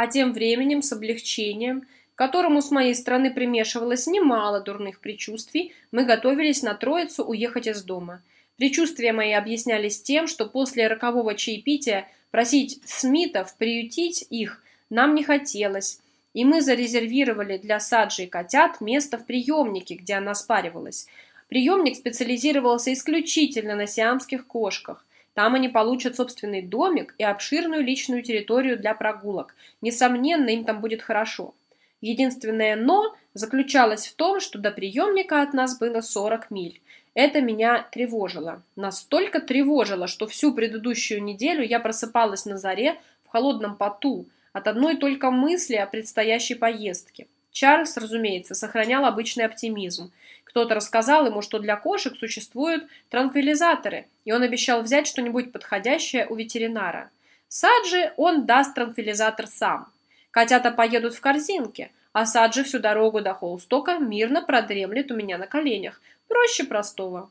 А тем временем с облегчением, которому с моей стороны примешивалось немало дурных предчувствий, мы готовились на Троицу уехать из дома. Предчувствия мои объяснялись тем, что после рокового чаепития просить Смитов приютить их нам не хотелось, и мы зарезервировали для Саджи и котят место в приемнике, где она спаривалась. Приемник специализировался исключительно на сиамских кошках. Там они получат собственный домик и обширную личную территорию для прогулок. Несомненно, им там будет хорошо. Единственное «но» заключалось в том, что до приемника от нас было 40 миль. Это меня тревожило. Настолько тревожило, что всю предыдущую неделю я просыпалась на заре в холодном поту от одной только мысли о предстоящей поездке. Чарльз, разумеется, сохранял обычный оптимизм. Кто-то рассказал ему, что для кошек существуют транквилизаторы, и он обещал взять что-нибудь подходящее у ветеринара. Саджи он даст транквилизатор сам. Котята поедут в корзинке, а Саджи всю дорогу до Холстока мирно продремлет у меня на коленях. Проще простого.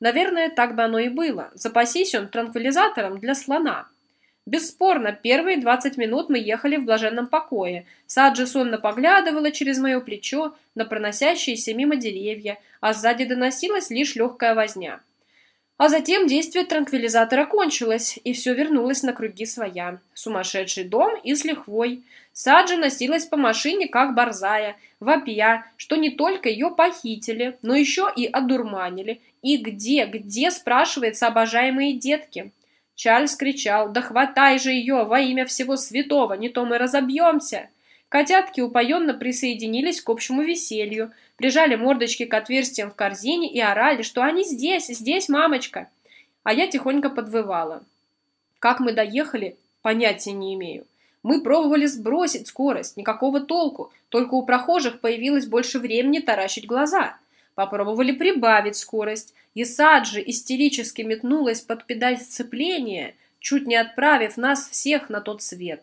Наверное, так бы оно и было. Запасись он транквилизатором для слона. Бесспорно, первые двадцать минут мы ехали в блаженном покое. Саджи сонно поглядывала через мое плечо на проносящиеся мимо деревья, а сзади доносилась лишь легкая возня. А затем действие транквилизатора кончилось, и все вернулось на круги своя. Сумасшедший дом и с лихвой. Саджи носилась по машине, как борзая, вопя, что не только ее похитили, но еще и одурманили. И где, где, спрашивается, обожаемые детки? Чарльз кричал, да хватай же ее во имя всего святого, не то мы разобьемся. Котятки упоенно присоединились к общему веселью, прижали мордочки к отверстиям в корзине и орали, что они здесь, здесь, мамочка. А я тихонько подвывала. Как мы доехали, понятия не имею. Мы пробовали сбросить скорость, никакого толку, только у прохожих появилось больше времени таращить глаза. Попробовали прибавить скорость, и Саджи истерически метнулась под педаль сцепления, чуть не отправив нас всех на тот свет.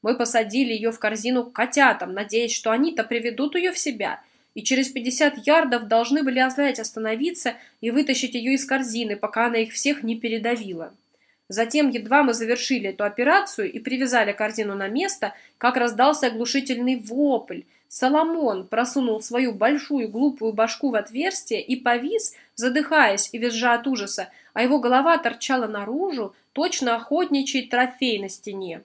Мы посадили ее в корзину к котятам, надеясь, что они-то приведут ее в себя, и через 50 ярдов должны были оставить остановиться и вытащить ее из корзины, пока она их всех не передавила. Затем, едва мы завершили эту операцию и привязали корзину на место, как раздался оглушительный вопль – Соломон просунул свою большую глупую башку в отверстие и повис, задыхаясь и визжа от ужаса, а его голова торчала наружу, точно охотничий трофей на стене.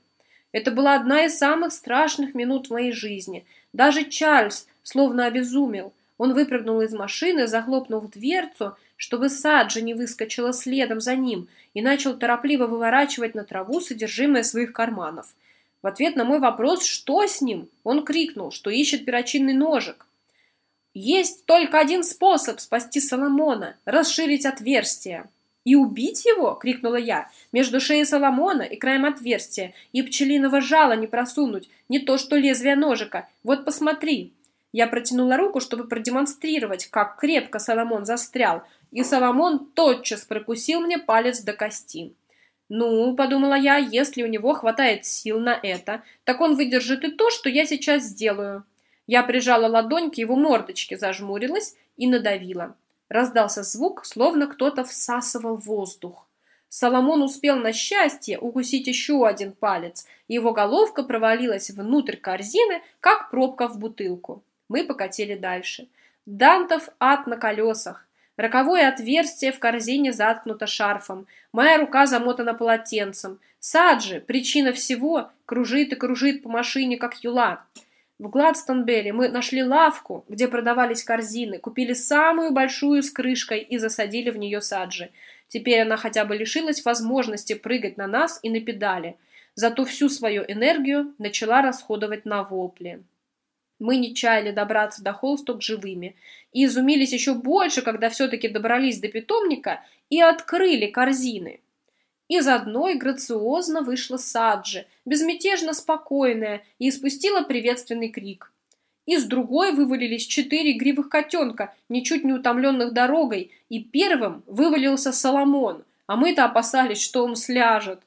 Это была одна из самых страшных минут в моей жизни. Даже Чарльз словно обезумел. Он выпрыгнул из машины, захлопнув дверцу, чтобы Саджи не выскочила следом за ним, и начал торопливо выворачивать на траву содержимое своих карманов. В ответ на мой вопрос «Что с ним?» он крикнул, что ищет перочинный ножик. «Есть только один способ спасти Соломона – расширить отверстие». «И убить его?» – крикнула я. «Между шеей Соломона и краем отверстия, и пчелиного жала не просунуть, не то что лезвие ножика. Вот посмотри». Я протянула руку, чтобы продемонстрировать, как крепко Соломон застрял, и Соломон тотчас прокусил мне палец до кости. «Ну, — подумала я, — если у него хватает сил на это, так он выдержит и то, что я сейчас сделаю». Я прижала ладонь к его мордочке, зажмурилась и надавила. Раздался звук, словно кто-то всасывал воздух. Соломон успел на счастье укусить еще один палец, и его головка провалилась внутрь корзины, как пробка в бутылку. Мы покатили дальше. Дантов ад на колесах. Роковое отверстие в корзине заткнуто шарфом. Моя рука замотана полотенцем. Саджи, причина всего, кружит и кружит по машине, как юла. В Гладстонберри мы нашли лавку, где продавались корзины, купили самую большую с крышкой и засадили в нее Саджи. Теперь она хотя бы лишилась возможности прыгать на нас и на педали. Зато всю свою энергию начала расходовать на вопли. Мы не чаяли добраться до Холсток живыми и изумились еще больше, когда все-таки добрались до питомника и открыли корзины. Из одной грациозно вышла Саджи, безмятежно спокойная, и испустила приветственный крик. Из другой вывалились четыре гривых котенка, ничуть не утомленных дорогой, и первым вывалился Соломон, а мы-то опасались, что он сляжет.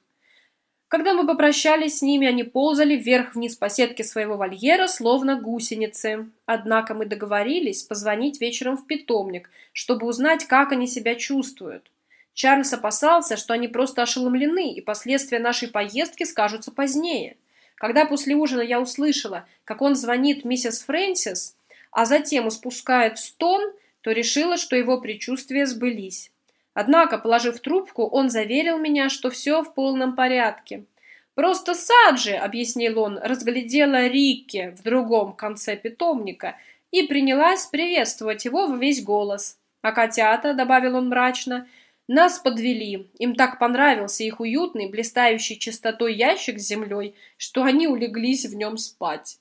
Когда мы попрощались с ними, они ползали вверх-вниз по сетке своего вольера, словно гусеницы. Однако мы договорились позвонить вечером в питомник, чтобы узнать, как они себя чувствуют. Чарльз опасался, что они просто ошеломлены, и последствия нашей поездки скажутся позднее. Когда после ужина я услышала, как он звонит миссис Фрэнсис, а затем испускает стон, то решила, что его предчувствия сбылись. Однако, положив трубку, он заверил меня, что все в полном порядке. «Просто Саджи», — объяснил он, — разглядела Рикки в другом конце питомника и принялась приветствовать его во весь голос. «А котята», — добавил он мрачно, — «нас подвели. Им так понравился их уютный, блистающий чистотой ящик с землей, что они улеглись в нем спать».